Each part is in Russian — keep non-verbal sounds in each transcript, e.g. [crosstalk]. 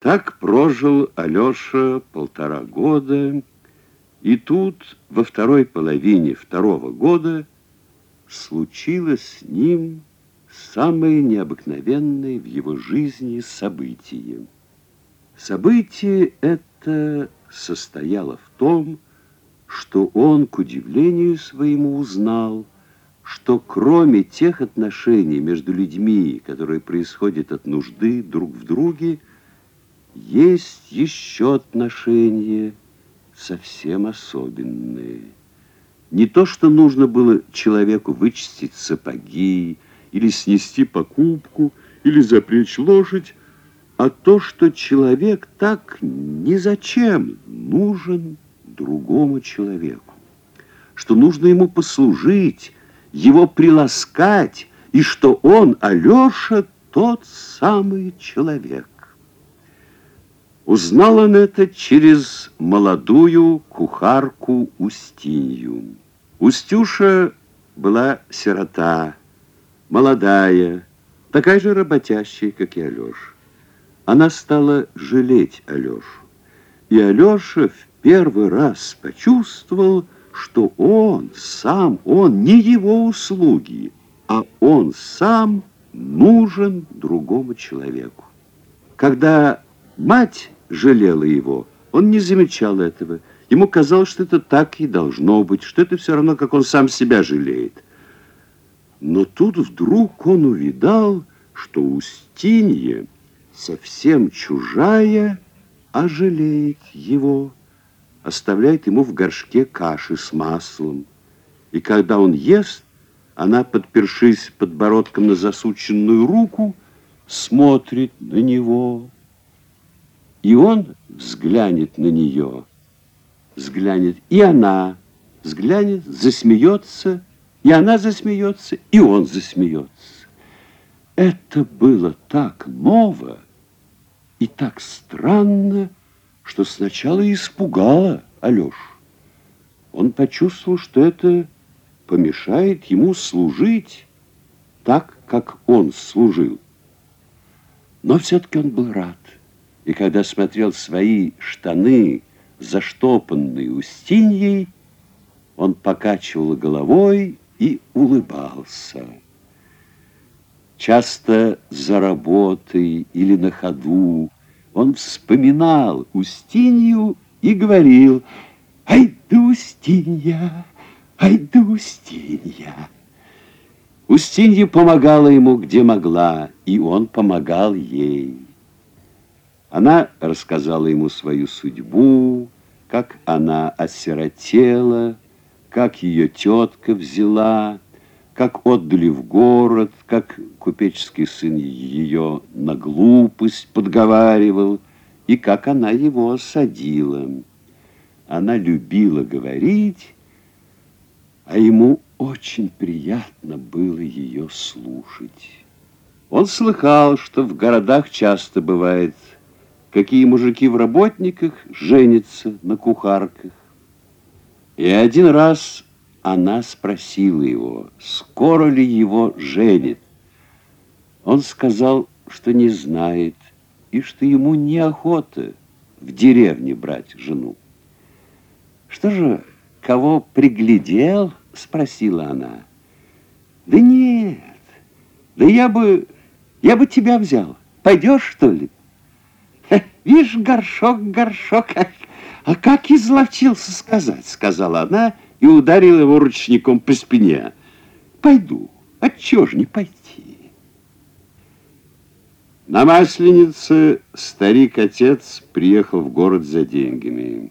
Так прожил Алеша полтора года, и тут во второй половине второго года случилось с ним самое необыкновенное в его жизни событие. Событие это состояло в том, что он, к удивлению своему, узнал, что кроме тех отношений между людьми, которые происходят от нужды друг в друге, есть еще отношения совсем особенные. Не то, что нужно было человеку вычистить сапоги, или снести покупку, или запрячь лошадь, а то, что человек так ни зачем нужен другому человеку, что нужно ему послужить, его приласкать, и что он, Алеша, тот самый человек. Узнал он это через молодую кухарку Устинью. Устюша была сирота, молодая, такая же работящая, как и Алеша. Она стала жалеть Алешу. И Алеша в первый раз почувствовал, что он сам, он не его услуги, а он сам нужен другому человеку. Когда мать жалела его. Он не замечал этого. Ему казалось, что это так и должно быть, что это все равно, как он сам себя жалеет. Но тут вдруг он увидал, что Устинья совсем чужая, а жалеет его, оставляет ему в горшке каши с маслом. И когда он ест, она, подпершись подбородком на засученную руку, смотрит на него. И он взглянет на нее, взглянет, и она взглянет, засмеется, и она засмеется, и он засмеется. Это было так ново и так странно, что сначала испугало Алешу. Он почувствовал, что это помешает ему служить так, как он служил. Но все-таки он был рад и когда смотрел свои штаны, заштопанные Устиньей, он покачивал головой и улыбался. Часто за работой или на ходу он вспоминал Устинью и говорил «Ай да Устинья, ай да Устинья». Устинья помогала ему, где могла, и он помогал ей. Она рассказала ему свою судьбу, как она осиротела, как ее тетка взяла, как отдали в город, как купеческий сын ее на глупость подговаривал, и как она его осадила. Она любила говорить, а ему очень приятно было ее слушать. Он слыхал, что в городах часто бывает какие мужики в работниках женятся на кухарках. И один раз она спросила его, скоро ли его женит. Он сказал, что не знает, и что ему неохота в деревне брать жену. «Что же, кого приглядел?» — спросила она. «Да нет, да я бы, я бы тебя взял. Пойдешь, что ли?» Вишь, горшок, горшок, а как изловчился сказать, сказала она и ударила его ручником по спине. Пойду, отчего ж не пойти? На Масленице старик-отец приехал в город за деньгами.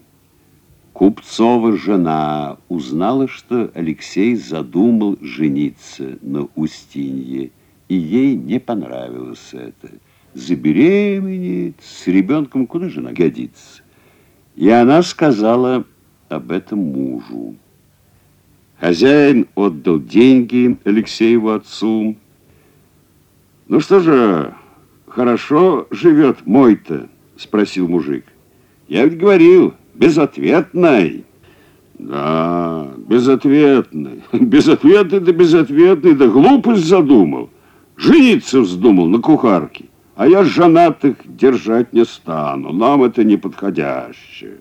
Купцова жена узнала, что Алексей задумал жениться на Устинье, и ей не понравилось это забеременеет, с ребенком куда же она годится? И она сказала об этом мужу. Хозяин отдал деньги Алексееву отцу. Ну что же, хорошо живет мой-то, спросил мужик. Я ведь говорил, безответный. Да, безответный. [laughs] Безответный да безответный, да глупость задумал. Жениться вздумал на кухарке. А я женатых держать не стану. Нам это не подходяще.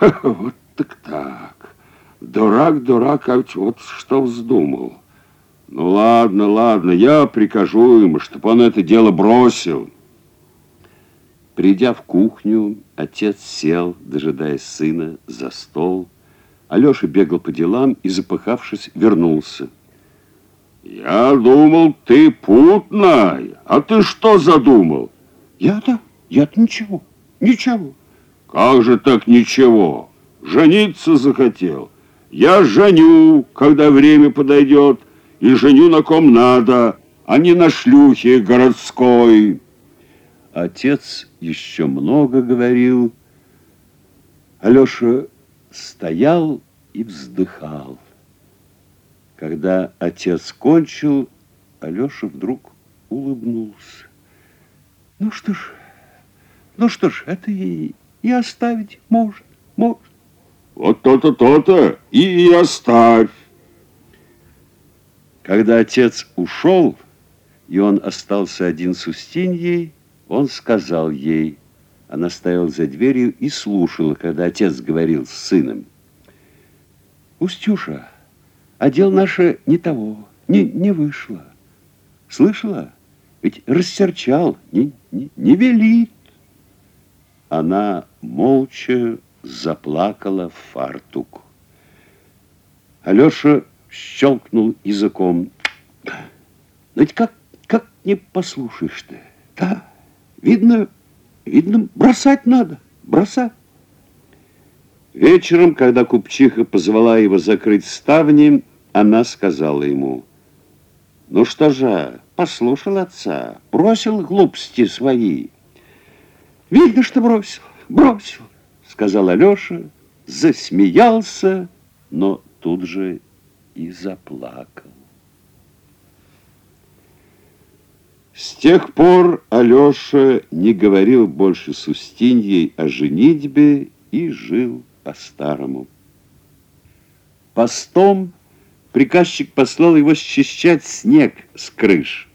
Вот так так. Дурак, дурак, а вот что вздумал. Ну ладно, ладно, я прикажу ему, чтобы он это дело бросил. Придя в кухню, отец сел, дожидаясь сына, за стол. Алеша бегал по делам и, запыхавшись, вернулся. Я думал, ты путная. А ты что задумал? Я-то? Я-то ничего. Ничего. Как же так ничего? Жениться захотел. Я женю, когда время подойдет, и женю на ком надо, а не на шлюхе городской. Отец еще много говорил. Алеша стоял и вздыхал. Когда отец кончил, Алеша вдруг улыбнулся. Ну что ж, ну что ж, это и, и оставить можно, можно. Вот то-то, то-то и оставь. Когда отец ушел, и он остался один с Устиньей, он сказал ей, она стояла за дверью и слушала, когда отец говорил с сыном. «Устюша, а дело наше не того, не, не вышло. Слышала? Ведь рассерчал, не, не, не велит». Она молча заплакала в фартук. Алеша щелкнул языком. Ведь как, как не послушаешь ты? Да, видно, видно, бросать надо, бросать. Вечером, когда купчиха позвала его закрыть ставни, она сказала ему, «Ну что же, послушал отца, бросил глупости свои». «Видно, что бросил, бросил», — сказал Алеша, засмеялся, но тут же и заплакал. С тех пор Алеша не говорил больше с Устиньей о женитьбе и жил по-старому. Постом приказчик послал его счищать снег с крыш.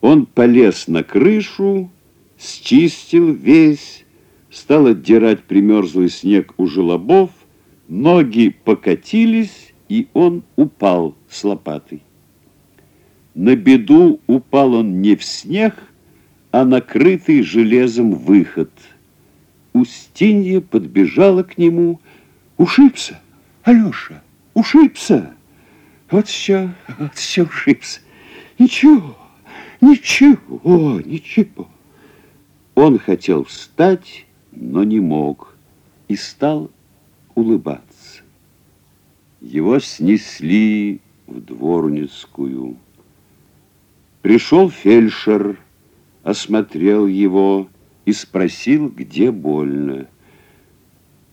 Он полез на крышу, счистил весь, стал отдирать примерзлый снег у желобов, ноги покатились, и он упал с лопатой. На беду упал он не в снег, а накрытый железом выход. Устинья подбежала к нему. «Ушибся, Алеша, ушибся!» «Вот все, вот все ушибся. Ничего, ничего, ничего». Он хотел встать, но не мог, и стал улыбаться. Его снесли в дворницкую. Пришел фельдшер, осмотрел его и спросил, где больно.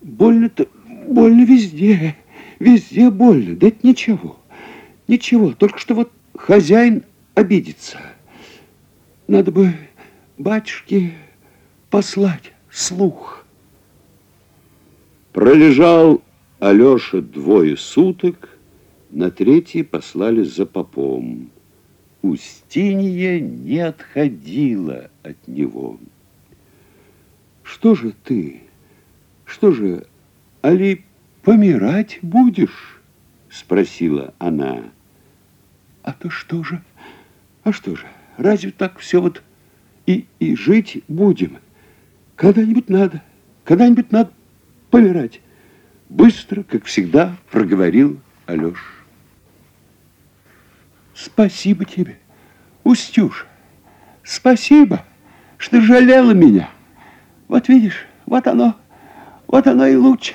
Больно-то, больно везде, везде больно, да это ничего, ничего, только что вот хозяин обидится. Надо бы батюшке послать слух. Пролежал Алеша двое суток, на третий послали за попом. Устинья не отходила от него. «Что же ты? Что же, али помирать будешь?» Спросила она. «А то что же? А что же, разве так все вот и, и жить будем? Когда-нибудь надо, когда-нибудь надо помирать». Быстро, как всегда, проговорил Алеша. Спасибо тебе, Устюш. Спасибо, что жалела меня. Вот видишь, вот оно, вот оно и лучше.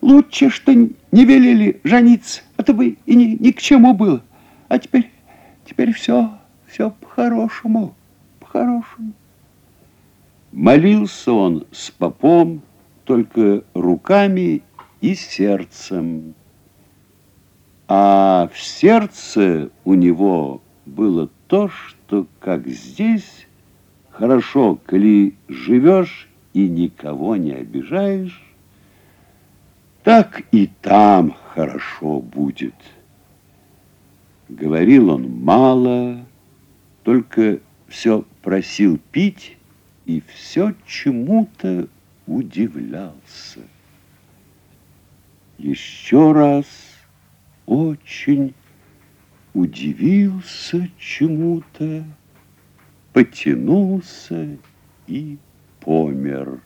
Лучше, что не велели жениться. Это бы и ни, ни к чему было. А теперь, теперь все, все по-хорошему, по-хорошему. Молился он с попом, только руками и сердцем. А в сердце у него было то, что, как здесь, хорошо, коли живешь и никого не обижаешь, так и там хорошо будет. Говорил он мало, только все просил пить и все чему-то удивлялся. Еще раз очень удивился чему-то, потянулся и помер.